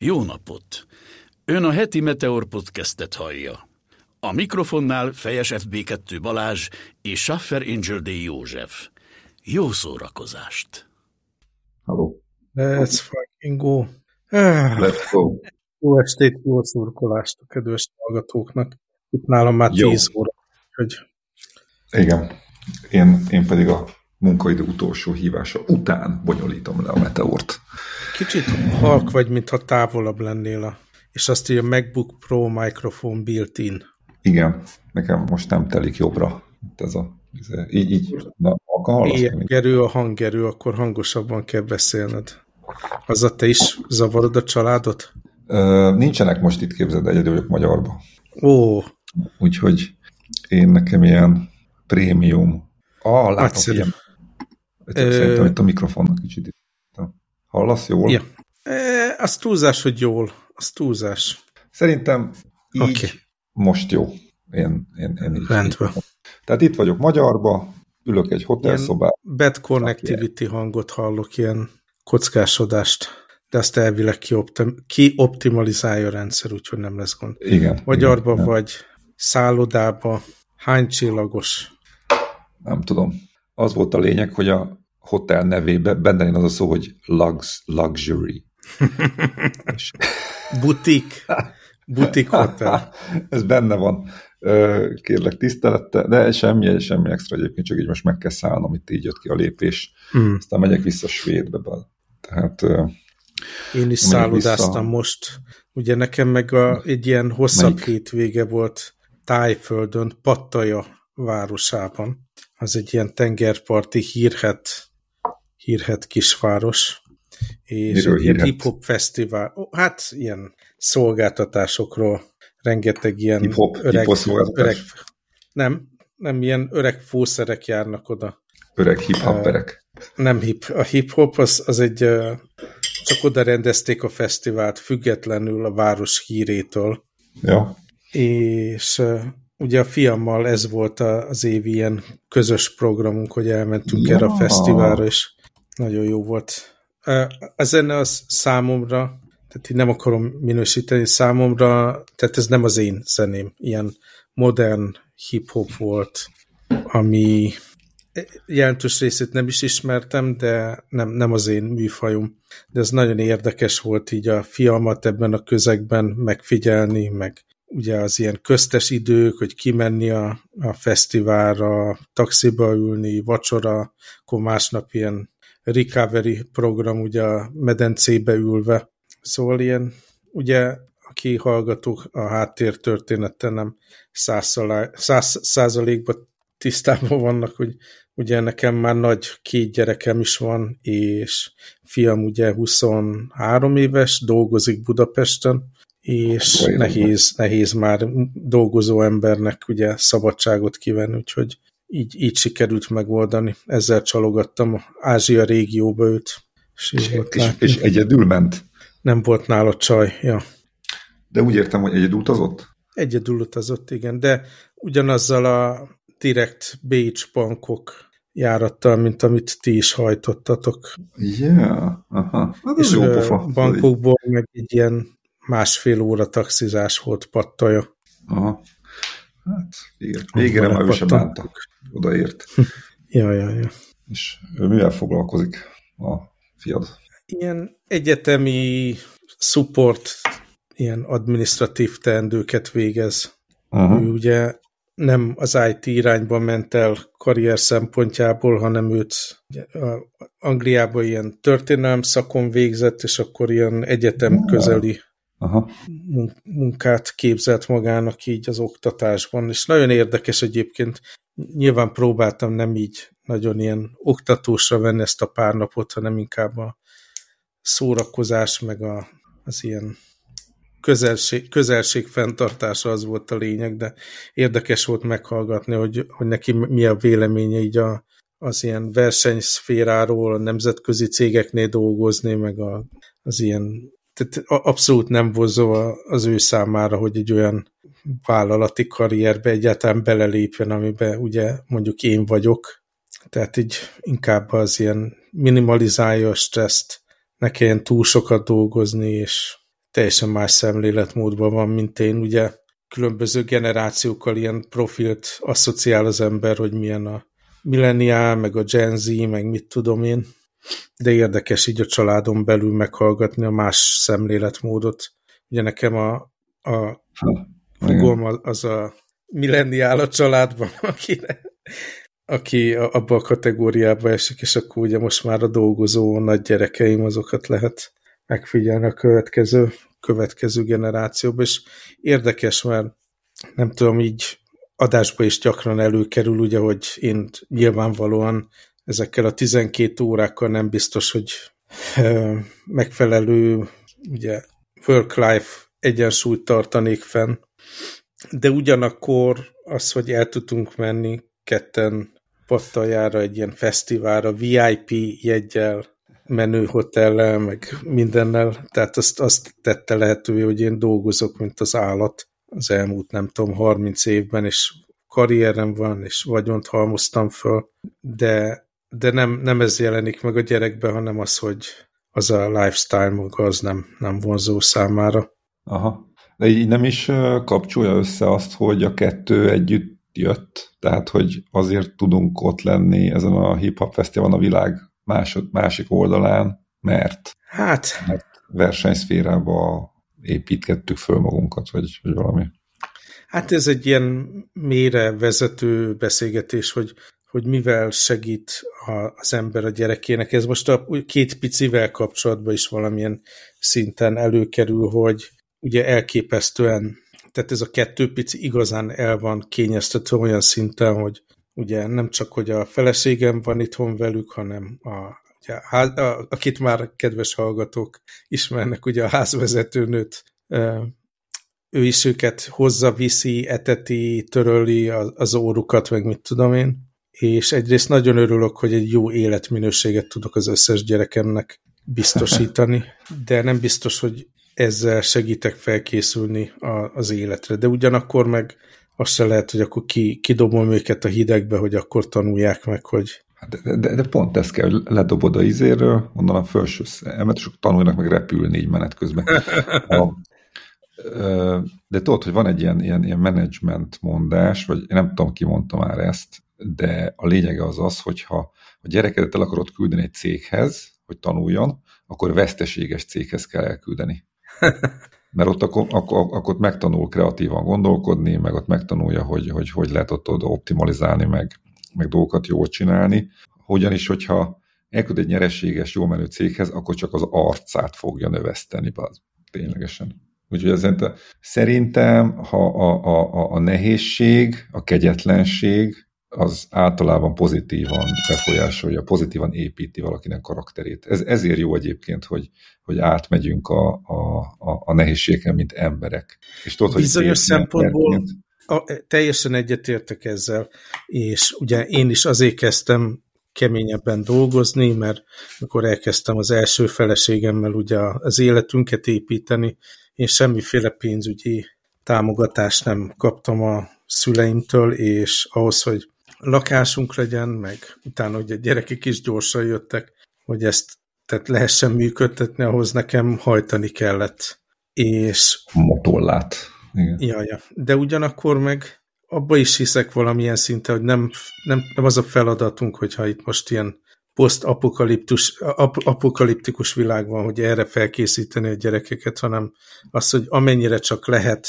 Jó napot! Ön a heti Meteor podcastet hallja. A mikrofonnál Fejes FB2 Balázs és Schaffer Angel D. József. Jó szórakozást! Hello. Let's fucking go. Let's go. Jó estét, jó szurkolást a kedves hallgatóknak. Itt nálam már Jó. 10 óra, hogy Igen. Én, én pedig a munkaidő utolsó hívása után bonyolítom le a meteort. kicsit halk vagy, mintha távolabb lennél a és azt írja MacBook Pro microphone built-in. Igen, nekem most nem telik jobbra. Itt Ez a, ez a, így, így, na, akkor hallasz? Mint- gerő a hangerő, akkor hangosabban kell beszélned. Azzal te is zavarod a családot? Ö, nincsenek most itt képzeld, egyedül vagyok magyarba. Ó, Úgyhogy én nekem ilyen prémium. Ah, Nagyszerű. ilyen. Ö- Szerintem itt a mikrofonnak kicsit. Hallasz jól? ja. E, az túlzás, hogy jól. Az túlzás. Szerintem így Oké. most jó. Én, én, én így, Rendben. így. Tehát itt vagyok Magyarba, ülök egy hotelszobában. Bad connectivity hangot hallok, ilyen kockásodást, de azt elvileg kioptim kioptimalizálja a rendszer, úgyhogy nem lesz gond. Igen. Magyarba igen, vagy szállodába, hány csillagos? Nem tudom. Az volt a lényeg, hogy a hotel nevében benne lenne az a szó, hogy lux, luxury. Butik. Butik hotel. ez benne van. Kérlek tisztelette, de semmi, semmi extra egyébként, csak így most meg kell szállnom, itt így jött ki a lépés. Hmm. Aztán megyek vissza Svédbe. Be. Tehát Én is szállodáztam vissza. most. Ugye nekem meg a, egy ilyen hosszabb Melyik? hétvége volt Tájföldön, Pattaja városában. Az egy ilyen tengerparti hírhet, hírhet kisváros. És Miről egy ilyen hip-hop fesztivál. Hát ilyen szolgáltatásokról rengeteg ilyen Hip-hop- öreg, öreg, nem, nem ilyen öreg fószerek járnak oda. öreg hip-hopperek. Nem hip. A hip-hop az, az egy, csak oda rendezték a fesztivált függetlenül a város hírétől, Ja. és ugye a fiammal ez volt az évi ilyen közös programunk, hogy elmentünk Ja. erre a fesztiválra, és nagyon jó volt. A zene az számomra, tehát így nem akarom minősíteni számomra, tehát ez nem az én zeném, ilyen modern hip-hop volt, ami jelentős részét nem is ismertem, de nem, nem az én műfajom. De ez nagyon érdekes volt így a fiamat ebben a közegben megfigyelni, meg ugye az ilyen köztes idők, hogy kimenni a, a fesztiválra, taxiba ülni, vacsora, akkor másnap ilyen recovery program, ugye a medencébe ülve. Szóval ilyen, ugye aki hallgatók a háttértörténettel nem száz százalékban tisztában vannak, hogy ugye nekem már nagy két gyerekem is van, és fiam ugye 23 éves, dolgozik Budapesten, és nehéz, nehéz már dolgozó embernek ugye szabadságot kivenni, úgyhogy így, így sikerült megoldani. Ezzel csalogattam Ázsia régióba őt. És, És, és, és egyedül ment? Nem volt nála csaj, ja. De úgy értem, hogy egyedül utazott? Egyedül utazott, igen, de ugyanazzal a direkt Bécs bankok járattal, mint amit ti is hajtottatok. Ja, aha. Hát És jó pofa. bankokból meg egy ilyen másfél óra taxizás volt pattaja. Aha. Hát, igen. Végére már ő sem Pattantuk. Odaért. Ja, ja, ja. És ő mivel foglalkozik a fiad? Ilyen egyetemi support, ilyen administratív teendőket végez. Aha. Ő ugye nem az IT irányba ment el karrier szempontjából, hanem őt Angliában ilyen történelem szakon végzett, és akkor ilyen egyetem közeli Aha. mun- munkát képzelt magának így az oktatásban, és nagyon érdekes egyébként, nyilván próbáltam nem így nagyon ilyen oktatósra venni ezt a pár napot, hanem inkább a szórakozás, meg a, az ilyen közelség, közelség fenntartása az volt a lényeg, de érdekes volt meghallgatni, hogy, hogy neki mi a véleménye így a, az ilyen versenyszféráról, a nemzetközi cégeknél dolgozni, meg a, az ilyen tehát abszolút nem vonzó az ő számára, hogy egy olyan vállalati karrierbe egyáltalán belelépjen, amiben ugye mondjuk én vagyok. Tehát így inkább az ilyen minimalizálja a stresszt, ne kelljen túl sokat dolgozni, és teljesen más szemléletmódban van, mint én. Ugye különböző generációkkal ilyen profilt asszociál az ember, hogy milyen a milleniál, meg a Gen Z, meg mit tudom én. De érdekes így a családon belül meghallgatni a más szemléletmódot. Ugye nekem a, a fogom az a milleniál a családban, akire, aki abba a kategóriába esik, és akkor ugye most már a dolgozó nagy gyerekeim, azokat lehet megfigyelni a következő, következő generációban, és érdekes, mert nem tudom, így adásba is gyakran előkerül, ugye, hogy én nyilvánvalóan ezekkel a 12 órákkal nem biztos, hogy megfelelő ugye work-life egyensúlyt tartanék fenn, de ugyanakkor az, hogy el tudtunk menni ketten pattaljára egy ilyen fesztiválra, VIP jegyel, menő hotellel, meg mindennel, tehát azt, azt tette lehetővé, hogy én dolgozok, mint az állat az elmúlt, nem tudom, 30 évben, és karrierem van, és vagyont halmoztam föl, de, de nem, nem ez jelenik meg a gyerekbe, hanem az, hogy az a lifestyle maga az nem, nem vonzó számára. Aha. De így nem is kapcsolja össze azt, hogy a kettő együtt jött, tehát hogy azért tudunk ott lenni ezen a hip-hop fesztiválon a világ másod, másik oldalán, mert, hát. mert versenyszférába építgettük föl magunkat, vagy, vagy valami. Hát ez egy ilyen mélyre vezető beszélgetés, hogy, hogy mivel segít az ember a gyerekének. Ez most a két picivel kapcsolatban is valamilyen szinten előkerül, hogy ugye elképesztően, tehát ez a kettő pici igazán el van kényeztetve olyan szinten, hogy ugye nem csak, hogy a feleségem van itthon velük, hanem a, ugye, a, a, akit már kedves hallgatók ismernek, ugye a házvezetőnőt, ő is őket hozza, viszi, eteti, töröli az órukat, meg mit tudom én. És egyrészt nagyon örülök, hogy egy jó életminőséget tudok az összes gyerekemnek biztosítani, de nem biztos, hogy ezzel segítek felkészülni a, az életre. De ugyanakkor meg azt se lehet, hogy akkor ki, kidobom őket a hidegbe, hogy akkor tanulják meg, hogy... Hát de, de, de pont ezt kell, hogy ledobod a izéről, onnan a felső szemet, és tanulnak meg repülni így menet közben. A, de tudod, hogy van egy ilyen, ilyen, ilyen management mondás, vagy én nem tudom, ki mondta már ezt, de a lényege az az, hogyha a gyerekedet el akarod küldeni egy céghez, hogy tanuljon, akkor veszteséges céghez kell elküldeni. Mert ott akkor, akkor, akkor megtanul kreatívan gondolkodni, meg ott megtanulja, hogy hogy, hogy lehet ott optimalizálni, meg, meg dolgokat jól csinálni. Hogyanis, hogyha elküld egy nyereséges, jó menő céghez, akkor csak az arcát fogja növeszteni, az ténylegesen. Úgyhogy azért szerintem, ha a, a, a, a nehézség, a kegyetlenség, az általában pozitívan befolyásolja, pozitívan építi valakinek karakterét. Ez, ezért jó egyébként, hogy, hogy átmegyünk a, a, a, a nehézségen, mint emberek. És tudod, hogy Bizonyos szempontból a, teljesen egyetértek ezzel, és ugye én is azért kezdtem keményebben dolgozni, mert amikor elkezdtem az első feleségemmel ugye az életünket építeni, én semmiféle pénzügyi támogatást nem kaptam a szüleimtől, és ahhoz, hogy lakásunk legyen, meg utána hogy a gyerekek is gyorsan jöttek, hogy ezt tehát lehessen működtetni, ahhoz nekem hajtani kellett. És... Motollát. Igen. Ja, ja. De ugyanakkor meg abba is hiszek valamilyen szinte, hogy nem, nem, nem az a feladatunk, hogyha itt most ilyen posztapokaliptikus ap, apokaliptikus világ van, hogy erre felkészíteni a gyerekeket, hanem az, hogy amennyire csak lehet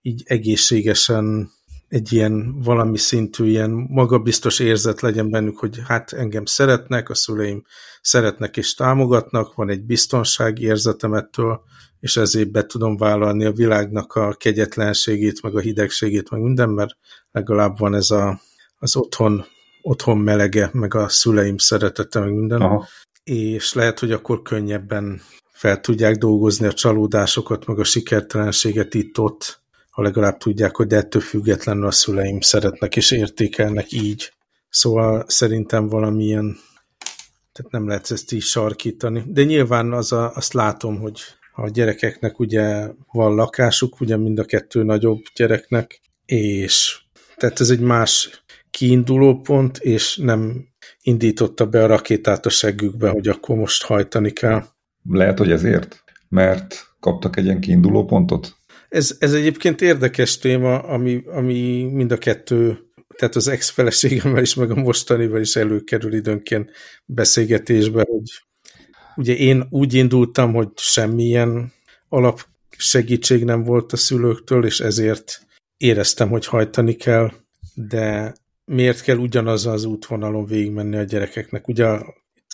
így egészségesen egy ilyen valami szintű, ilyen magabiztos érzet legyen bennük, hogy hát engem szeretnek, a szüleim szeretnek és támogatnak, van egy biztonsági érzetem ettől, és ezért be tudom vállalni a világnak a kegyetlenségét, meg a hidegségét, meg minden, mert legalább van ez a, az otthon, otthon melege, meg a szüleim szeretete, meg minden. Aha. És lehet, hogy akkor könnyebben fel tudják dolgozni a csalódásokat, meg a sikertelenséget itt-ott, ha legalább tudják, hogy de ettől függetlenül a szüleim szeretnek és értékelnek így. Szóval szerintem valamilyen, tehát nem lehet ezt így sarkítani. De nyilván az a, azt látom, hogy a gyerekeknek ugye van lakásuk, ugye mind a kettő nagyobb gyereknek, és tehát ez egy más kiinduló pont, és nem indította be a rakétát a seggükbe, hogy akkor most hajtani kell. Lehet, hogy ezért? Mert kaptak egy ilyen kiinduló pontot? Ez, ez egyébként érdekes téma, ami, ami mind a kettő, tehát az ex-feleségemmel is, meg a mostanival is előkerül időnként beszélgetésbe, hogy ugye én úgy indultam, hogy semmilyen alap segítség nem volt a szülőktől, és ezért éreztem, hogy hajtani kell, de miért kell ugyanaz az útvonalon végigmenni a gyerekeknek? Ugye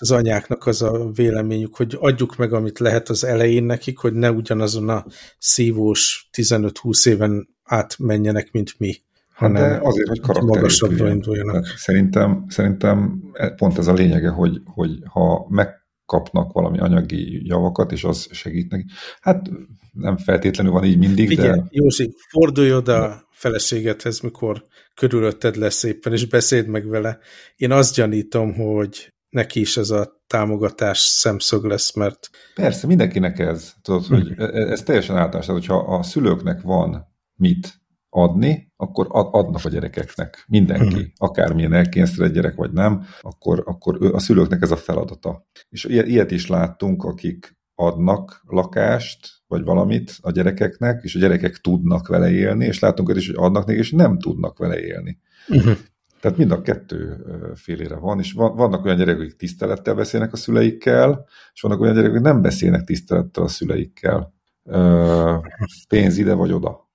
az anyáknak az a véleményük, hogy adjuk meg, amit lehet az elején nekik, hogy ne ugyanazon a szívós 15-20 éven átmenjenek, mint mi. Hát de azért, hogy karakterépüljön. induljanak. Szerintem, szerintem pont ez a lényege, hogy, hogy ha megkapnak valami anyagi javakat, és az segít neki. Hát nem feltétlenül van így mindig, Figyelj, de... Józsi, fordulj oda feleségedhez, mikor körülötted lesz éppen, és beszéd meg vele. Én azt gyanítom, hogy neki is ez a támogatás szemszög lesz, mert... Persze, mindenkinek ez. Tudod, hogy mhm. e- e- ez teljesen általános. Tehát, hogyha a szülőknek van mit adni, akkor adnak a gyerekeknek. Mindenki. Hmm. Akármilyen elkényeztetett gyerek vagy nem, akkor, akkor a szülőknek ez a feladata. És ilyet is láttunk, akik adnak lakást, vagy valamit a gyerekeknek, és a gyerekek tudnak vele élni, és látunk is, hogy adnak neki, és nem tudnak vele élni. Uh-huh. Tehát mind a kettő félére van, és vannak olyan gyerekek, akik tisztelettel beszélnek a szüleikkel, és vannak olyan gyerekek, akik nem beszélnek tisztelettel a szüleikkel. Pénz ide vagy oda.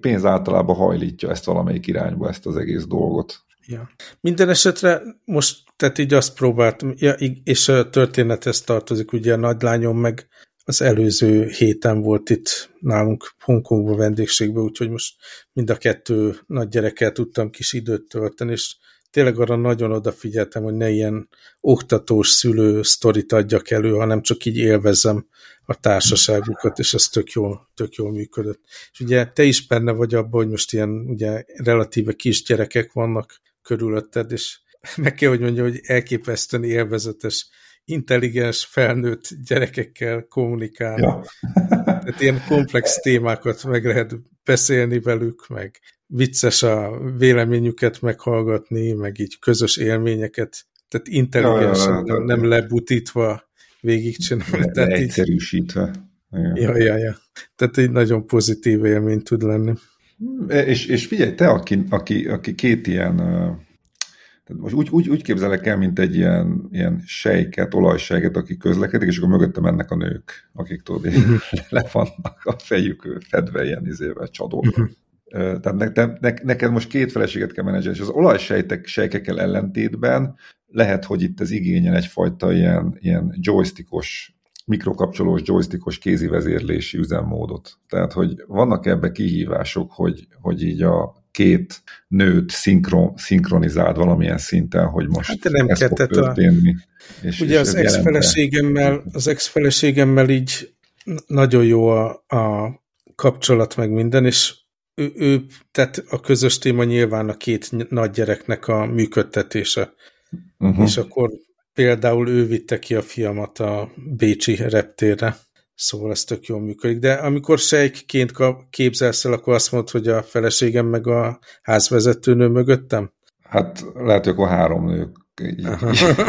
Pénz általában hajlítja ezt valamelyik irányba, ezt az egész dolgot. Ja. Minden esetre most, tehát így azt próbáltam, ja, és a történethez tartozik, ugye a nagylányom meg az előző héten volt itt nálunk Hongkongba vendégségbe, úgyhogy most mind a kettő nagy gyerekkel tudtam kis időt tölteni, és tényleg arra nagyon odafigyeltem, hogy ne ilyen oktatós szülő sztorit adjak elő, hanem csak így élvezem a társaságukat, és ez tök jól, tök jól működött. És ugye te is benne vagy abban, hogy most ilyen ugye relatíve kis gyerekek vannak körülötted, és meg kell, hogy mondja, hogy elképesztően élvezetes intelligens, felnőtt gyerekekkel kommunikálni. Ja. Tehát ilyen komplex témákat meg lehet beszélni velük, meg vicces a véleményüket meghallgatni, meg így közös élményeket, tehát intelligensen, ja, ja, ja, nem lebutítva végigcsinálni. Le, egyszerűsítve. Ja, ja, ja. Tehát egy nagyon pozitív élmény tud lenni. És, és figyelj, te, aki, aki, aki két ilyen tehát most úgy, úgy, úgy képzelek el, mint egy ilyen, ilyen sejket, olajsejket, aki közlekedik, és akkor mögöttem mennek a nők, akik tudod, uh-huh. le vannak a fejük fedve ilyen izével, csadódva. Uh-huh. Tehát ne, ne, ne, neked most két feleséget kell menedzselni, és az olajsejtek sejkekkel ellentétben lehet, hogy itt az igényel egyfajta ilyen, ilyen joystickos mikrokapcsolós, joystickos kézi vezérlési üzemmódot. Tehát, hogy vannak ebbe kihívások, hogy, hogy így a két nőt szinkron, szinkronizált valamilyen szinten, hogy most hát nem ez fog történni. A... És, Ugye és az ex-feleségemmel, az ex-feleségemmel így nagyon jó a, a kapcsolat meg minden, és ő, ő, tehát a közös téma nyilván a két nagy gyereknek a működtetése. Uh-huh. És akkor például ő vitte ki a fiamat a Bécsi reptérre, Szóval ez tök jól működik. De amikor sejkként képzelsz el, akkor azt mondod, hogy a feleségem meg a házvezetőnő mögöttem? Hát lehet, hogy akkor három nő így,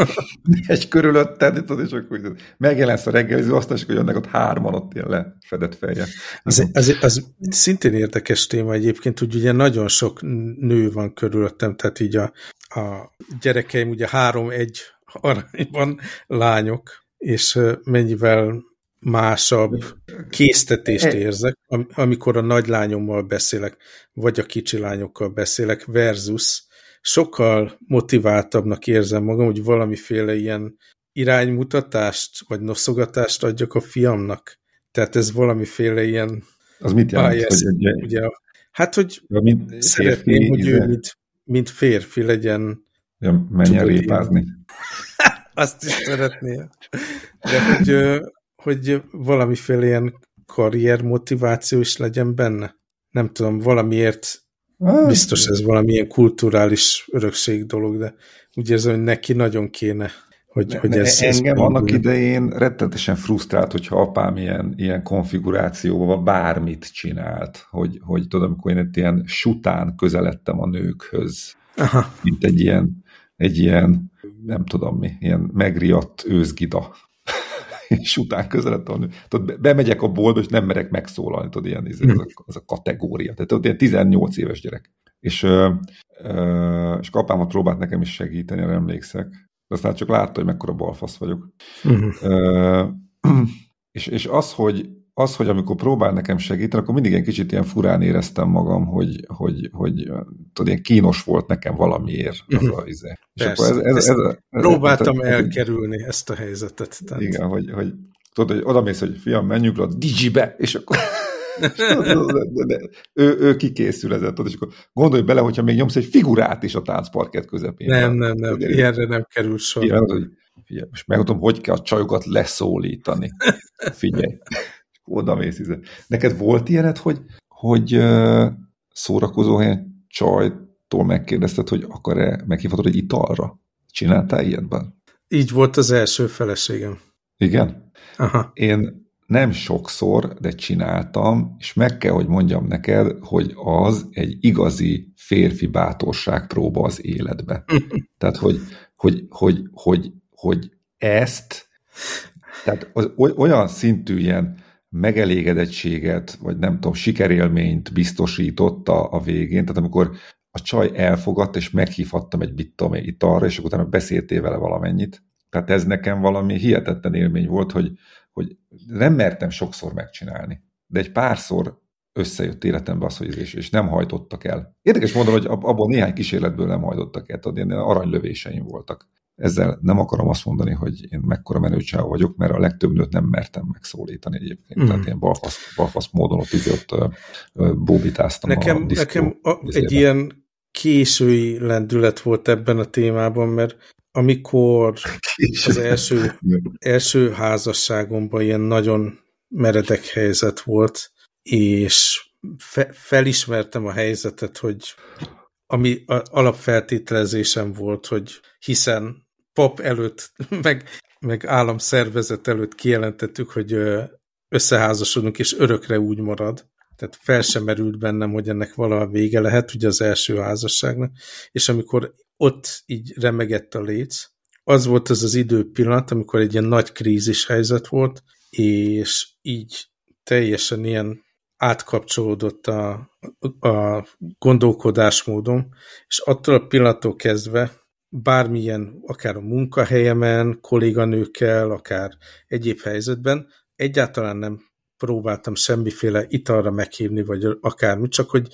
egy körülötted, tudod, és akkor megjelensz a reggeliző asztal, akkor jönnek ott hárman ott ilyen lefedett feje. Az, az, az szintén érdekes téma egyébként, hogy ugye nagyon sok nő van körülöttem, tehát így a, a gyerekeim ugye három-egy arányban lányok, és mennyivel másabb késztetést érzek, amikor a nagylányommal beszélek, vagy a kicsi lányokkal beszélek, versus sokkal motiváltabbnak érzem magam, hogy valamiféle ilyen iránymutatást, vagy noszogatást adjak a fiamnak. Tehát ez valamiféle ilyen az mit jelent? Bias, hogy egy... ugye, hát, hogy mint szeretném, férfi, hogy ő mint, mint férfi legyen. Ja, menjen répázni. Azt is szeretné. De hogy hogy valamiféle ilyen karrier motiváció is legyen benne. Nem tudom, valamiért hát, biztos ez valamilyen kulturális örökség dolog, de úgy érzem, hogy neki nagyon kéne, hogy, ne, hogy ez... Engem ez annak idején rettetesen frusztrált, hogyha apám ilyen, ilyen konfigurációban bármit csinált, hogy, hogy tudom, amikor én egy ilyen sután közeledtem a nőkhöz, Aha. mint egy ilyen, egy ilyen, nem tudom mi, ilyen megriadt őzgida és után közeledtem, tudod, bemegyek a boltba, és nem merek megszólalni, tudod, ilyen, ez, ez, a, ez a kategória. Tehát tudod, ilyen 18 éves gyerek. És, ö, ö, és kapámat próbált nekem is segíteni, erre emlékszek. De aztán csak látta, hogy mekkora balfasz vagyok. Uh-huh. Ö, és, és az, hogy az, hogy amikor próbál nekem segíteni, akkor mindig egy kicsit ilyen furán éreztem magam, hogy, hogy, hogy tudod, ilyen kínos volt nekem valamiért az mhm. a izé. És akkor ez, ez, ez, ez, próbáltam ez, elkerülni ezt a helyzetet. Tehát. Igen, hogy, hogy tudod, hogy oda mész, hogy fiam, menjünk le a Digibe, és akkor ő, ő kikészül ezen, tudod, és akkor gondolj bele, hogyha még nyomsz egy figurát is a táncparkett közepén. Nem, nem, nem, ilyenre nem kerül sor. Igen, hogy, figyelj, most megmondom, hogy kell a csajokat leszólítani. Figyelj oda mész. Neked volt ilyened, hogy, hogy szórakozó helyen csajtól megkérdezted, hogy akar-e meghívhatod egy italra? Csináltál ilyetben? Így volt az első feleségem. Igen? Aha. Én nem sokszor, de csináltam, és meg kell, hogy mondjam neked, hogy az egy igazi férfi bátorság próba az életbe. Tehát, hogy, hogy, hogy, hogy, hogy ezt, tehát az, olyan szintű ilyen megelégedettséget, vagy nem tudom, sikerélményt biztosította a végén, tehát amikor a csaj elfogadt, és meghívhattam egy bit tudom, itt arra, és utána beszéltél vele valamennyit. Tehát ez nekem valami hihetetlen élmény volt, hogy, hogy nem mertem sokszor megcsinálni, de egy párszor összejött életembe az, hogy és, és nem hajtottak el. Érdekes mondom, hogy abból néhány kísérletből nem hajtottak el, tudod, ilyen aranylövéseim voltak. Ezzel nem akarom azt mondani, hogy én mekkora menőcsáv vagyok, mert a legtöbb nőt nem mertem megszólítani egyébként. Mm. Tehát én balfasz, balfasz módon ott, ott bóbitáztam nekem, a diszkó, Nekem a, egy ilyen késői lendület volt ebben a témában, mert amikor Késő. az első, első házasságomban ilyen nagyon meredek helyzet volt, és fe, felismertem a helyzetet, hogy ami alapfeltételezésem volt, hogy hiszen pap előtt, meg, meg államszervezet előtt kijelentettük, hogy összeházasodunk, és örökre úgy marad. Tehát fel sem merült bennem, hogy ennek valaha vége lehet, ugye az első házasságnak. És amikor ott így remegett a léc, az volt az az idő pillanat, amikor egy ilyen nagy krízis helyzet volt, és így teljesen ilyen átkapcsolódott a, a gondolkodásmódom, és attól a pillanattól kezdve bármilyen, akár a munkahelyemen, kolléganőkkel, akár egyéb helyzetben, egyáltalán nem próbáltam semmiféle italra meghívni, vagy akármi, csak hogy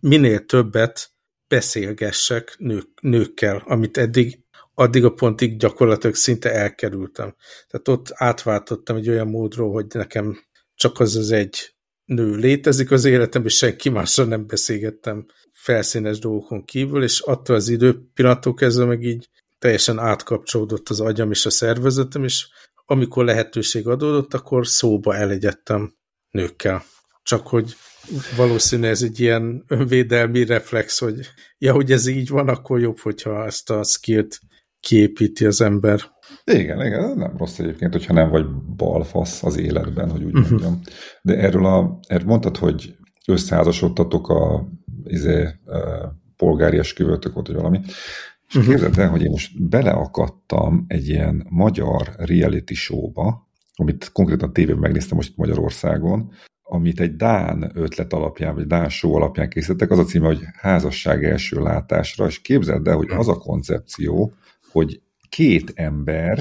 minél többet beszélgessek nők, nőkkel, amit eddig addig a pontig gyakorlatilag szinte elkerültem. Tehát ott átváltottam egy olyan módról, hogy nekem csak az az egy nő létezik az életemben, és senki mással nem beszélgettem felszínes dolgokon kívül, és attól az idő pillanattól kezdve meg így teljesen átkapcsolódott az agyam és a szervezetem, és amikor lehetőség adódott, akkor szóba elegyedtem nőkkel. Csak hogy valószínű ez egy ilyen önvédelmi reflex, hogy ja, hogy ez így van, akkor jobb, hogyha ezt a skillt kiépíti az ember. Igen, igen, nem rossz egyébként, hogyha nem vagy balfasz az életben, hogy úgy uh-huh. mondjam. De erről, a, erről mondtad, hogy összeházasodtatok a izé, polgári esküvőtök volt, vagy valami. És uh-huh. képzeld el, hogy én most beleakadtam egy ilyen magyar reality showba, amit konkrétan tévében megnéztem most Magyarországon, amit egy Dán ötlet alapján, vagy Dán show alapján készítettek, az a címe, hogy házasság első látásra, és képzeld el, hogy az a koncepció, hogy két ember,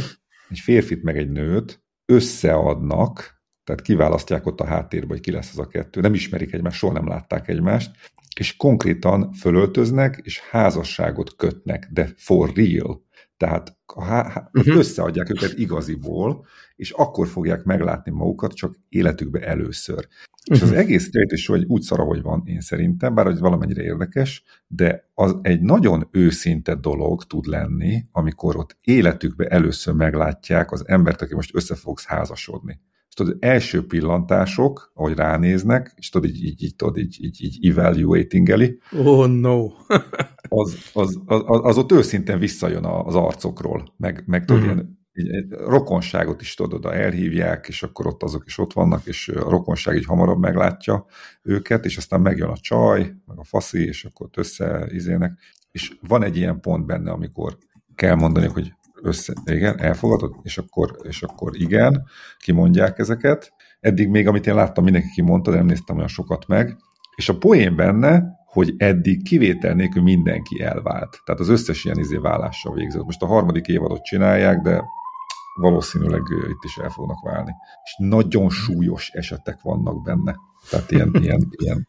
egy férfit meg egy nőt összeadnak, tehát kiválasztják ott a háttérbe, hogy ki lesz az a kettő, nem ismerik egymást, soha nem látták egymást, és konkrétan fölöltöznek, és házasságot kötnek, de for real. Tehát uh-huh. összeadják őket igaziból, és akkor fogják meglátni magukat csak életükbe először. Uh-huh. És az mhm. egész is hogy úgy szar, hogy van én szerintem, bár hogy valamennyire érdekes, de az egy nagyon őszinte dolog tud lenni, amikor ott életükbe először meglátják az embert, aki most össze fogsz házasodni és tudod, első pillantások, ahogy ránéznek, és tudod, így, így, így, tudod, így, így, így evaluatingeli. Oh no! az, az, az, az, ott őszintén visszajön az arcokról, meg, meg tudod, mm. ilyen, rokonságot is tudod, oda elhívják, és akkor ott azok is ott vannak, és a rokonság így hamarabb meglátja őket, és aztán megjön a csaj, meg a faszi, és akkor ott összeizének. És van egy ilyen pont benne, amikor kell mondani, hogy össze, igen, elfogadod, és akkor, és akkor igen, kimondják ezeket. Eddig még, amit én láttam, mindenki kimondta, de nem néztem olyan sokat meg. És a poén benne, hogy eddig kivétel nélkül mindenki elvált. Tehát az összes ilyen izé vállással végzett. Most a harmadik évadot csinálják, de valószínűleg itt is el fognak válni. És nagyon súlyos esetek vannak benne. Tehát ilyen, ilyen, ilyen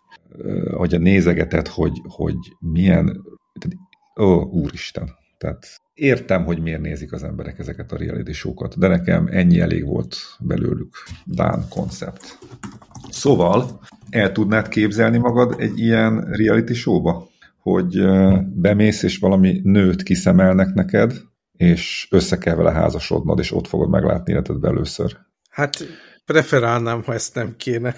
hogy a nézegetet, hogy, hogy milyen, tehát, ó, úristen. Tehát értem, hogy miért nézik az emberek ezeket a reality show-kat, de nekem ennyi elég volt belőlük. Dán koncept. Szóval, el tudnád képzelni magad egy ilyen reality showba? Hogy bemész, és valami nőt kiszemelnek neked, és össze kell vele házasodnod, és ott fogod meglátni életedbe először. Hát preferálnám, ha ezt nem kéne.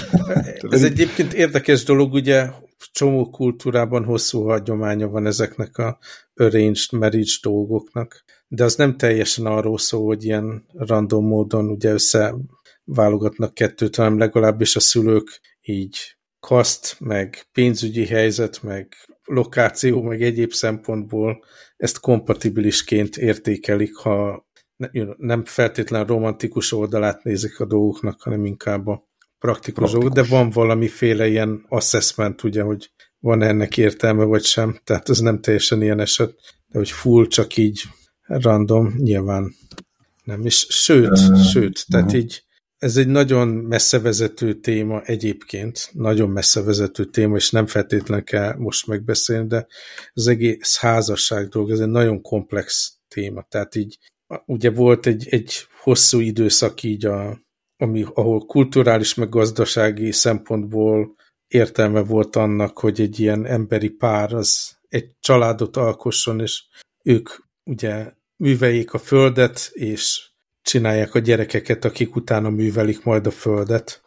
Ez egyébként érdekes dolog, ugye csomó kultúrában hosszú hagyománya van ezeknek a arranged marriage dolgoknak, de az nem teljesen arról szól, hogy ilyen random módon ugye összeválogatnak kettőt, hanem legalábbis a szülők így kaszt, meg pénzügyi helyzet, meg lokáció, meg egyéb szempontból ezt kompatibilisként értékelik, ha nem feltétlen romantikus oldalát nézik a dolgoknak, hanem inkább a praktikus, praktikus. de van valamiféle ilyen assessment, ugye, hogy van -e ennek értelme, vagy sem, tehát ez nem teljesen ilyen eset, de hogy full csak így random, nyilván nem is, sőt, uh, sőt, tehát uh így ez egy nagyon messzevezető téma egyébként, nagyon messzevezető téma, és nem feltétlenül kell most megbeszélni, de az egész házasság dolog, ez egy nagyon komplex téma, tehát így ugye volt egy, egy hosszú időszak így, a, ami, ahol kulturális meg gazdasági szempontból értelme volt annak, hogy egy ilyen emberi pár az egy családot alkosson, és ők ugye műveljék a földet, és csinálják a gyerekeket, akik utána művelik majd a földet.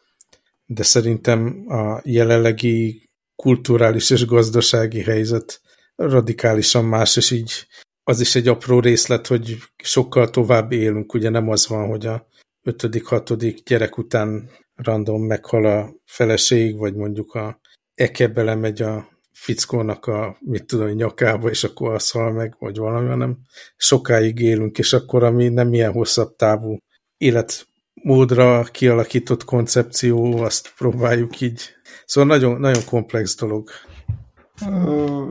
De szerintem a jelenlegi kulturális és gazdasági helyzet radikálisan más, és így az is egy apró részlet, hogy sokkal tovább élünk, ugye nem az van, hogy a ötödik, hatodik gyerek után random meghal a feleség, vagy mondjuk a eke belemegy a fickónak a, mit tudom, nyakába, és akkor az hal meg, vagy valami, hanem sokáig élünk, és akkor ami nem ilyen hosszabb távú életmódra kialakított koncepció, azt próbáljuk így. Szóval nagyon, nagyon komplex dolog.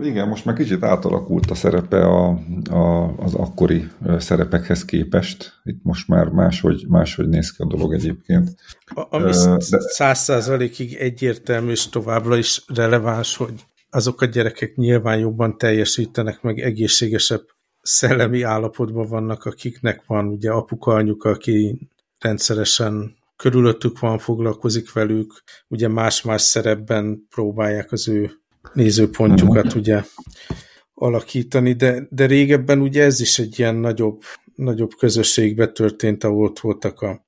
Igen, most már kicsit átalakult a szerepe a, a, az akkori szerepekhez képest. Itt most már máshogy, máshogy néz ki a dolog egyébként. A, ami száz százalékig egyértelmű és továbbra is releváns, hogy azok a gyerekek nyilván jobban teljesítenek, meg egészségesebb szellemi állapotban vannak, akiknek van ugye apuka, anyuka, aki rendszeresen körülöttük van, foglalkozik velük, ugye más-más szerepben próbálják az ő nézőpontjukat uh-huh. ugye alakítani, de, de régebben ugye ez is egy ilyen nagyobb, nagyobb közösségbe történt, ahol ott voltak a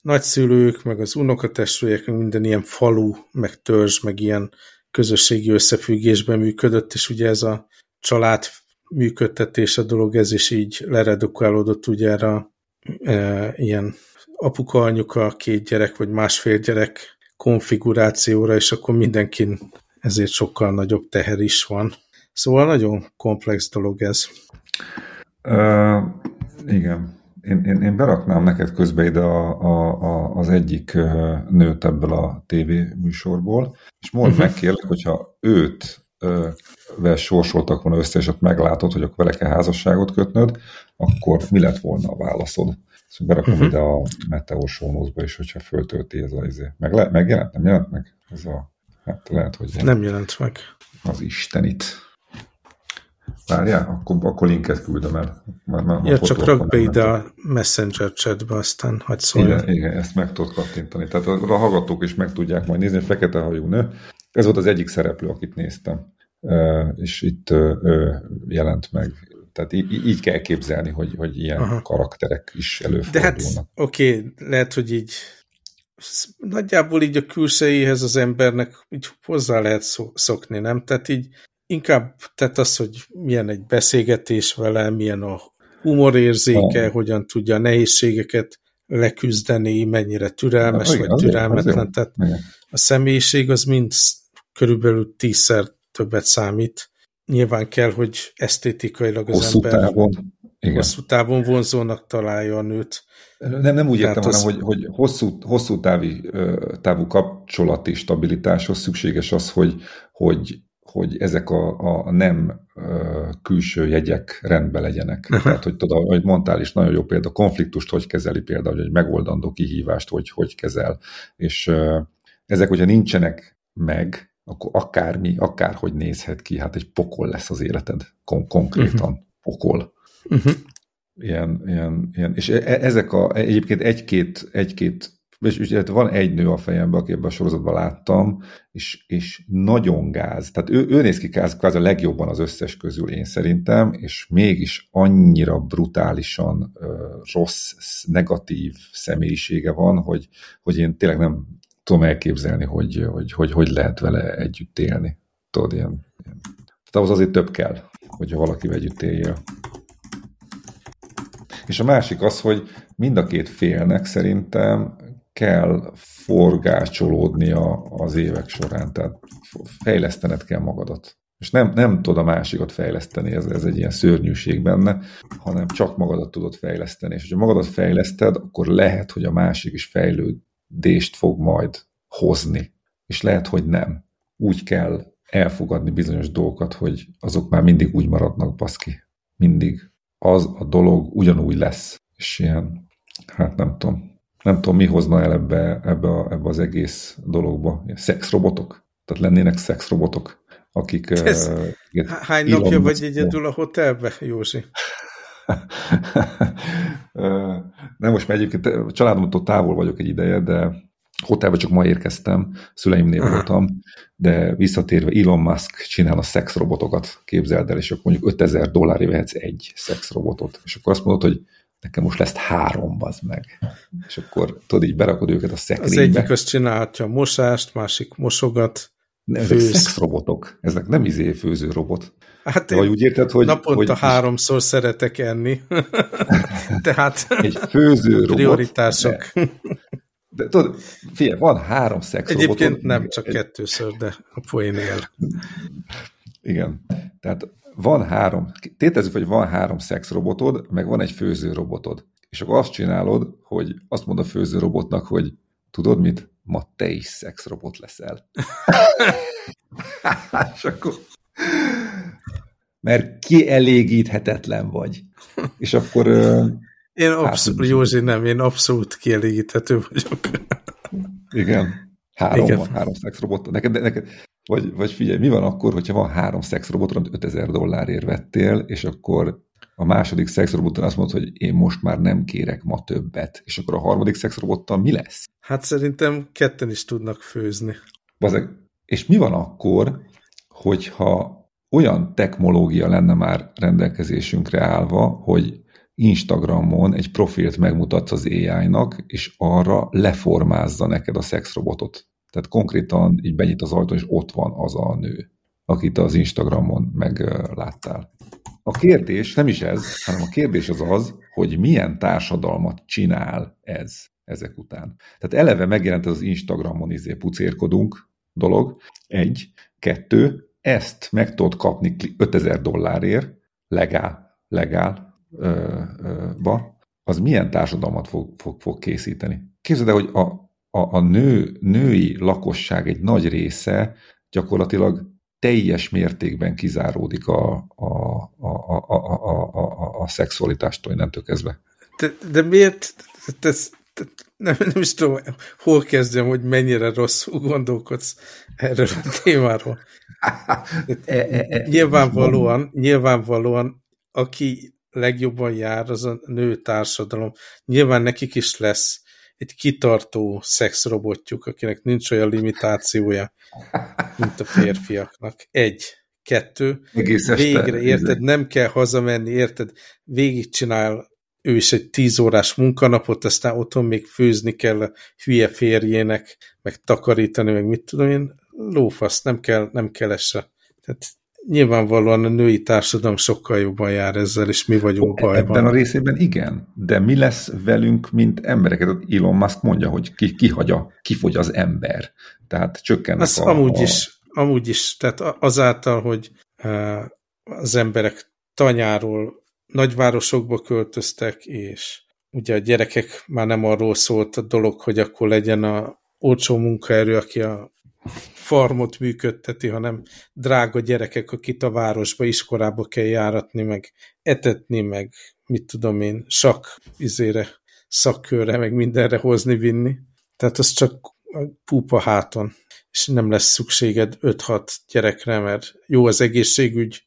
nagyszülők, meg az unokatestvérek, minden ilyen falu, meg törzs, meg ilyen közösségi összefüggésben működött, és ugye ez a család működtetés a dolog, ez is így leredukálódott ugye erre e, ilyen apuka, anyuka, két gyerek, vagy másfél gyerek konfigurációra, és akkor mindenkin ezért sokkal nagyobb teher is van. Szóval nagyon komplex dolog ez. Uh, igen. Én, én, én beraknám neked közbe ide a, a, a, az egyik nőt ebből a tévéműsorból, és mondd uh-huh. meg kérlek, hogyha őt vel sorsoltak volna össze, és ott meglátod, hogy akkor vele kell házasságot kötnöd, akkor mi lett volna a válaszod? Szóval berakom uh-huh. ide a Meteor is, hogyha föltölti ez a izé. Meg le, megjelent? Nem jelent meg? Ez a, hát lehet, hogy nem jelent meg. Az Istenit. Várjál, akkor, akkor linket küldöm el. Már, már ja, csak rak be ide a Messenger chatbe, aztán hagyd szóljon. Igen, igen, ezt meg tudod kattintani. Tehát a, a hallgatók is meg tudják majd nézni, fekete hajú nő. Ez volt az egyik szereplő, akit néztem. És itt jelent meg. Tehát így, így kell képzelni, hogy, hogy ilyen Aha. karakterek is előfordulnak. De hát oké, okay, lehet, hogy így nagyjából így a külsejéhez az embernek így hozzá lehet szokni, nem? Tehát így inkább tehát az, hogy milyen egy beszélgetés vele, milyen a humorérzéke, ah. hogyan tudja a nehézségeket leküzdeni, mennyire türelmes, Na, vagy igen, türelmetlen. Azért, tehát igen. a személyiség az mind körülbelül tízszer többet számít. Nyilván kell, hogy esztétikailag az Hosszú ember... Távon. Igen. hosszú távon vonzónak találja a nőt. Nem, nem úgy értem, az... hanem, hogy, hogy hosszú, hosszú távi, távú kapcsolati stabilitáshoz szükséges az, hogy, hogy, hogy ezek a, a nem külső jegyek rendben legyenek. Uh-huh. Tehát, hogy tudod, ahogy mondtál is, nagyon jó példa, konfliktust hogy kezeli például, hogy egy megoldandó kihívást hogy, hogy kezel. És ezek, hogyha nincsenek meg, akkor akármi, akárhogy nézhet ki, hát egy pokol lesz az életed. Kon- konkrétan uh-huh. pokol. Uh-huh. Ilyen, ilyen, ilyen, és e, e, ezek a, egyébként egy-két, egy-két és, és van egy nő a fejemben, aki ebben a sorozatban láttam, és, és nagyon gáz. Tehát ő, ő néz ki kvázi a legjobban az összes közül, én szerintem, és mégis annyira brutálisan uh, rossz, negatív személyisége van, hogy, hogy én tényleg nem tudom elképzelni, hogy hogy, hogy, hogy lehet vele együtt élni. Tudod, ilyen, ilyen. Tehát ahhoz azért több kell, hogyha valaki együtt élje. És a másik az, hogy mind a két félnek szerintem kell forgácsolódnia az évek során, tehát fejlesztened kell magadat. És nem, nem tudod a másikat fejleszteni, ez, ez egy ilyen szörnyűség benne, hanem csak magadat tudod fejleszteni. És ha magadat fejleszted, akkor lehet, hogy a másik is fejlődést fog majd hozni. És lehet, hogy nem. Úgy kell elfogadni bizonyos dolgokat, hogy azok már mindig úgy maradnak, baszki. Mindig. Az a dolog ugyanúgy lesz. És ilyen, hát nem tudom, nem tudom, mi hozna el ebbe, ebbe, a, ebbe az egész dologba. Szexrobotok? Tehát lennének szexrobotok, akik... Ez, uh, hány napja vagy egyedül a hotelbe, Józsi? nem, most már egyébként családomtól távol vagyok egy ideje, de hotelbe csak ma érkeztem, szüleimnél voltam, de visszatérve Elon Musk csinál a szexrobotokat, képzeld el, és akkor mondjuk 5000 dollárért vehetsz egy szexrobotot. És akkor azt mondod, hogy nekem most lesz három, az meg. És akkor tudod, így berakod őket a szekrénybe. Az egyik azt csinálhatja a mosást, másik mosogat, ne, ezek szexrobotok, ezek nem izé főző robot. Hát Vagy úgy érted, hogy... Naponta hogy háromszor is... szeretek enni. Tehát... Egy főző robot. Prioritások. De, de tudod, figyelj, van három szexrobotod. Egyébként nem csak kettőször, de a poén él. Igen. Tehát van három, tétezzük, hogy van három szexrobotod, meg van egy főzőrobotod. És akkor azt csinálod, hogy azt mond a főzőrobotnak, hogy tudod mit? Ma te is szexrobot leszel. és akkor mert kielégíthetetlen vagy. És akkor... Én abszolút, Józsi, nem, én abszolút kielégíthető vagyok. Igen. Három Igen. van, három szexrobot. Neked, neked, vagy, vagy figyelj, mi van akkor, hogyha van három szexrobot, amit 5000 dollárért vettél, és akkor a második szexroboton azt mondod, hogy én most már nem kérek ma többet, és akkor a harmadik szexrobottal mi lesz? Hát szerintem ketten is tudnak főzni. Bazeg, és mi van akkor, hogyha olyan technológia lenne már rendelkezésünkre állva, hogy Instagramon egy profilt megmutatsz az AI-nak, és arra leformázza neked a szexrobotot. Tehát konkrétan így benyit az ajtón, és ott van az a nő, akit az Instagramon megláttál. A kérdés nem is ez, hanem a kérdés az az, hogy milyen társadalmat csinál ez ezek után. Tehát eleve megjelent az Instagramon izé pucérkodunk dolog, egy, kettő, ezt meg tudod kapni 5000 dollárért, legál, legál, ba, az milyen társadalmat fog, fog, fog készíteni. Képzeld el, hogy a, a, a nő, női lakosság egy nagy része gyakorlatilag teljes mértékben kizáródik a, a, a, a, a, a, a, a szexualitástól innentől kezdve. De, de miért? Te, te, nem, nem is tudom, hol kezdjem, hogy mennyire rosszul gondolkodsz erről a témáról. E, e, e, nyilvánvalóan, nyilvánvalóan, aki legjobban jár, az a nő társadalom. Nyilván nekik is lesz egy kitartó szexrobotjuk, akinek nincs olyan limitációja, mint a férfiaknak. Egy. Kettő. Egész végre, érted? Nem kell hazamenni, érted? Végigcsinál ő is egy tíz órás munkanapot, aztán otthon még főzni kell a hülye férjének, meg takarítani, meg mit tudom én. Lófasz, nem kell, nem kell esse. Tehát nyilvánvalóan a női társadalom sokkal jobban jár ezzel, és mi vagyunk bajban. Ebben a részében igen, de mi lesz velünk, mint embereket? Elon Musk mondja, hogy ki, kihagyja, kifogy az ember. Tehát csökken. Az a, amúgy, a... is, amúgy is, tehát azáltal, hogy az emberek tanyáról nagyvárosokba költöztek, és ugye a gyerekek már nem arról szólt a dolog, hogy akkor legyen a olcsó munkaerő, aki a farmot működteti, hanem drága gyerekek, akit a városba, iskolába kell járatni, meg etetni, meg mit tudom én, sak izére, szakkörre, meg mindenre hozni, vinni. Tehát az csak pupa háton, és nem lesz szükséged 5-6 gyerekre, mert jó az egészségügy,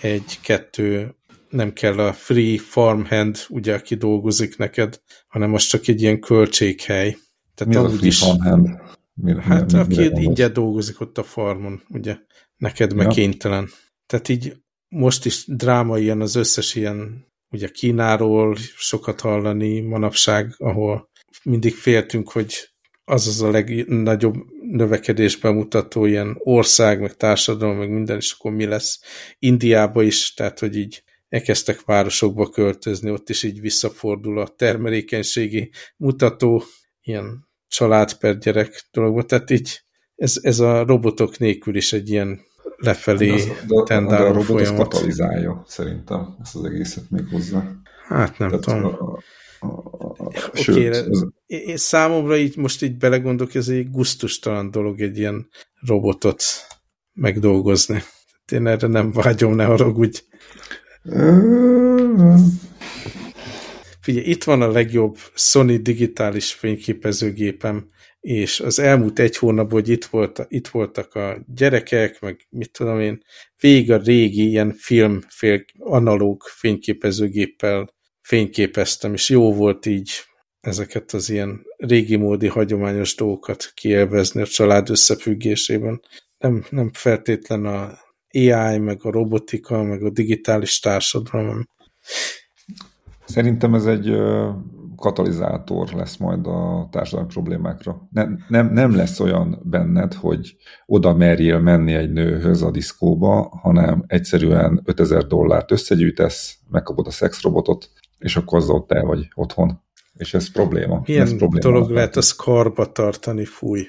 egy-kettő nem kell a free farmhand, ugye, aki dolgozik neked, hanem az csak egy ilyen költséghely. Tehát Mi az a free is, farmhand? Mire, hát mire, aki ingyen dolgozik ott a farmon, ugye, neked meg ja. kénytelen. Tehát így most is dráma ilyen az összes ilyen, ugye Kínáról sokat hallani manapság, ahol mindig féltünk, hogy az az a legnagyobb növekedésben mutató ilyen ország, meg társadalom, meg minden, és akkor mi lesz Indiába is, tehát hogy így elkezdtek városokba költözni, ott is így visszafordul a termelékenységi mutató, ilyen család per gyerek dologba, tehát így ez, ez a robotok nélkül is egy ilyen lefelé de az, de, tendáló de a robot folyamat. katalizálja szerintem ezt az egészet még hozzá. Hát nem Tehát tudom. A, a, a, a, sőt, okay, ez... Én számomra így most így belegondolok, ez egy guztustalan dolog egy ilyen robotot megdolgozni. Én erre nem vágyom, ne haragudj. Figyelj, itt van a legjobb Sony digitális fényképezőgépem, és az elmúlt egy hónapban, hogy itt, volt, itt voltak a gyerekek, meg mit tudom én, végig a régi ilyen film, fél, analóg fényképezőgéppel fényképeztem, és jó volt így ezeket az ilyen régi módi hagyományos dolgokat kielvezni a család összefüggésében. Nem, nem feltétlen a AI, meg a robotika, meg a digitális társadalom. Szerintem ez egy katalizátor lesz majd a társadalmi problémákra. Nem, nem, nem lesz olyan benned, hogy oda merjél menni egy nőhöz a diszkóba, hanem egyszerűen 5000 dollárt összegyűjtesz, megkapod a szexrobotot, és akkor azzal ott el vagy otthon. És ez probléma. Milyen ez probléma dolog lehet az karba tartani, fúj?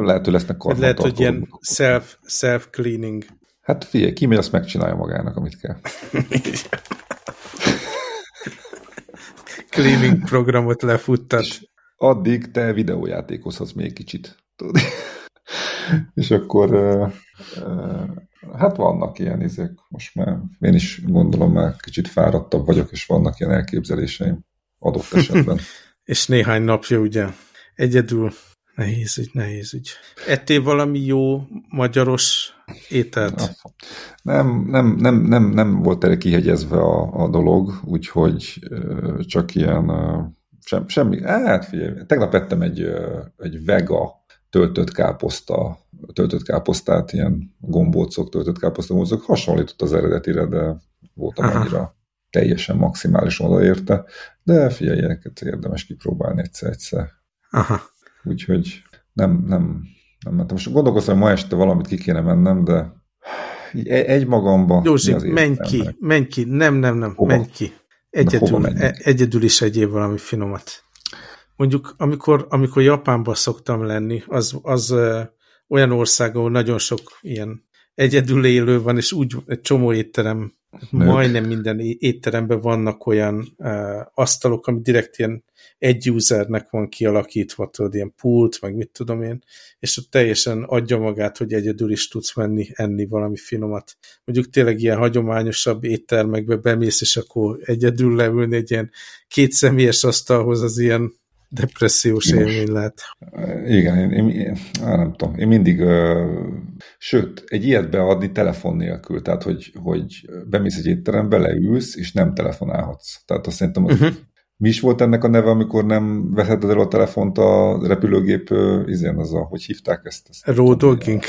Lehet, hogy lesznek karba Lehet, hogy ilyen self, self-cleaning Hát figyelj, kimegy, azt megcsinálja magának, amit kell. Cleaning programot lefuttat. És addig te videójátékozhatsz még kicsit. Tudod? és akkor uh, uh, hát vannak ilyen izék, most már én is gondolom már kicsit fáradtabb vagyok, és vannak ilyen elképzeléseim adott esetben. és néhány napja ugye egyedül Nehéz ügy, nehéz ügy. Ettél valami jó magyaros ételt? Nem, nem, nem, nem, nem volt erre kihegyezve a, a dolog, úgyhogy csak ilyen sem, semmi. Hát figyelj, tegnap ettem egy, egy vega töltött káposzta, töltött káposztát, ilyen gombócok, töltött káposzta gombócok, hasonlított az eredetire, de voltam Aha. annyira teljesen maximálisan odaérte, de figyelj, ilyeneket érdemes kipróbálni egyszer-egyszer. Aha. Úgyhogy nem, nem, nem mentem. Most gondolkoztam, hogy ma este valamit ki kéne mennem, de egy magamba... Józsi, menj ki, menj ki, nem, nem, nem, hova? menj ki. Egyedül, e, egyedül is egyéb valami finomat. Mondjuk, amikor, amikor Japánban szoktam lenni, az, az ö, olyan ország, ahol nagyon sok ilyen egyedül élő van, és úgy egy csomó étterem, Nők. majdnem minden étteremben vannak olyan uh, asztalok, ami direkt ilyen egy usernek van kialakítva, tudod, ilyen pult, meg mit tudom én, és ott teljesen adja magát, hogy egyedül is tudsz menni, enni valami finomat. Mondjuk tényleg ilyen hagyományosabb éttermekbe bemész, és akkor egyedül leülni egy ilyen két személyes asztalhoz, az ilyen depressziós élmény lehet. Igen, én, én, én nem tudom, én mindig, ö, sőt, egy ilyet beadni telefon nélkül, tehát hogy, hogy bemész egy étterembe, leülsz, és nem telefonálhatsz. Tehát azt szerintem uh mhm. -huh. Mi is volt ennek a neve, amikor nem veheted el a telefont a repülőgép, izén az a, hogy hívták ezt? ezt Roadoging.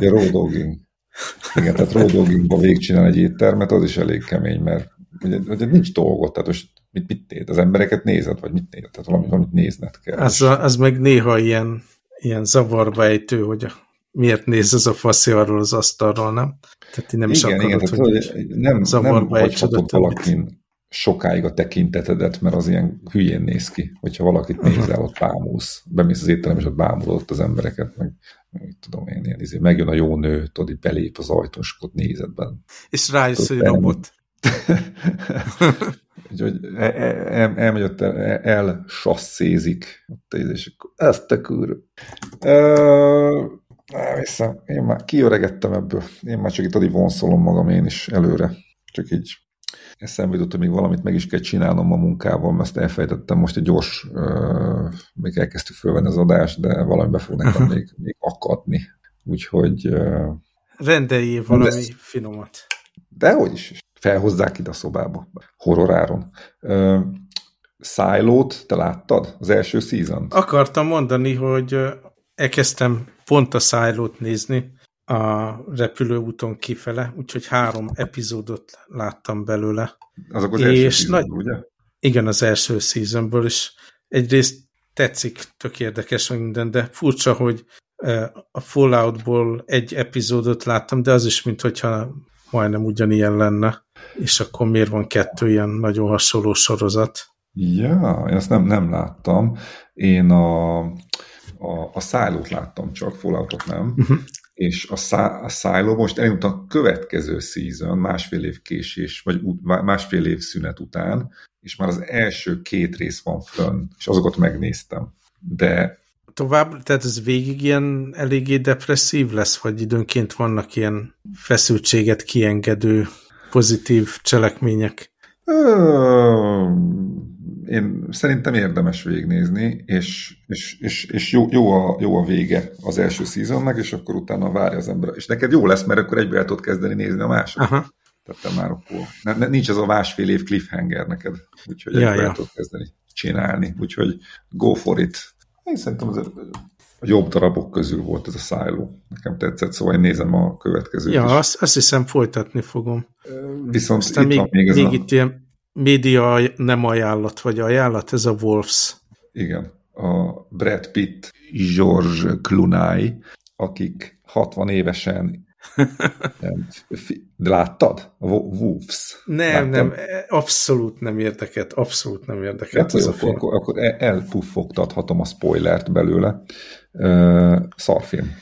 Ja, roadoging. Igen, tehát roadogingba végigcsinál egy éttermet, az is elég kemény, mert ugye, ugye nincs dolgot, tehát most mit, mit néz? Az embereket nézed, vagy mit nézed? Tehát valamit, valamit nézned kell. Az, az meg néha ilyen, ilyen zavarba ejtő, hogy a, miért néz ez a faszi arról az asztalról, nem? Tehát nem is igen, akarod, igen, hogy tehát, nem, zavarba nem hagyhatod valakin sokáig a tekintetedet, mert az ilyen hülyén néz ki, hogyha valakit nézel, ott bámulsz, bemész az étterem, és ott bámulod az embereket, meg, meg tudom én, ilyen, izé, megjön a jó nő, tudod, belép az ajtón, és ott nézed benne. És rájössz, hogy robot. Úgyhogy el, el, elmegy ott, el, el sasszézik. Ott és akkor ezt a kur. Vissza. Én már kiöregettem ebből. Én már csak itt addig vonszolom magam én is előre. Csak így eszembe jutott, hogy még valamit meg is kell csinálnom a munkával, mert ezt elfejtettem most egy gyors, uh, még elkezdtük fölvenni az adást, de valami be fog nekem még, még akadni. Úgyhogy... Uh, Rendeljél valami de, finomat. Dehogy is. Felhozzák ide a szobába. Horroráron. Uh, Silo-t te láttad? Az első season -t? Akartam mondani, hogy elkezdtem pont a Silo-t nézni, a repülőúton kifele, úgyhogy három epizódot láttam belőle. Azok az és első nagy... ugye? Igen, az első seasonből is. Egyrészt tetszik, tök érdekes minden, de furcsa, hogy a Falloutból egy epizódot láttam, de az is, mintha majdnem ugyanilyen lenne. És akkor miért van kettő ilyen nagyon hasonló sorozat? Ja, én ezt nem, nem láttam. Én a, a, a szállót láttam csak, Falloutot nem. Uh mhm. -huh és a, Szá a Silo most elindult a következő season, másfél év késés, vagy másfél év szünet után, és már az első két rész van fönn, és azokat megnéztem. De tovább, tehát ez végig ilyen eléggé depresszív lesz, vagy időnként vannak ilyen feszültséget kiengedő pozitív cselekmények? Én szerintem érdemes végignézni, és, és, és, és jó, jó, a, jó a vége az első szezonnak, és akkor utána várja az ember. És neked jó lesz, mert akkor egybe el tudod kezdeni nézni a második. Aha. Tehát te már akkor nincs az a másfél év cliffhanger neked, úgyhogy ja, egybe ja. el tudod kezdeni csinálni. Úgyhogy go for it. Én szerintem az a jobb darabok közül volt ez a Silo. Nekem tetszett, szóval én nézem a következőt Ja, azt, azt hiszem folytatni fogom. Viszont Aztán itt még, van még ez még a... itt ilyen média nem ajánlat, vagy ajánlat, ez a Wolves. Igen, a Brad Pitt, George Clooney, akik 60 évesen de láttad? A Wolves? Nem, Láttam? nem, abszolút nem érdeket, abszolút nem érdeket hát, ez a film. Akkor, akkor elpuffogtathatom a spoilert belőle. Szarfilm.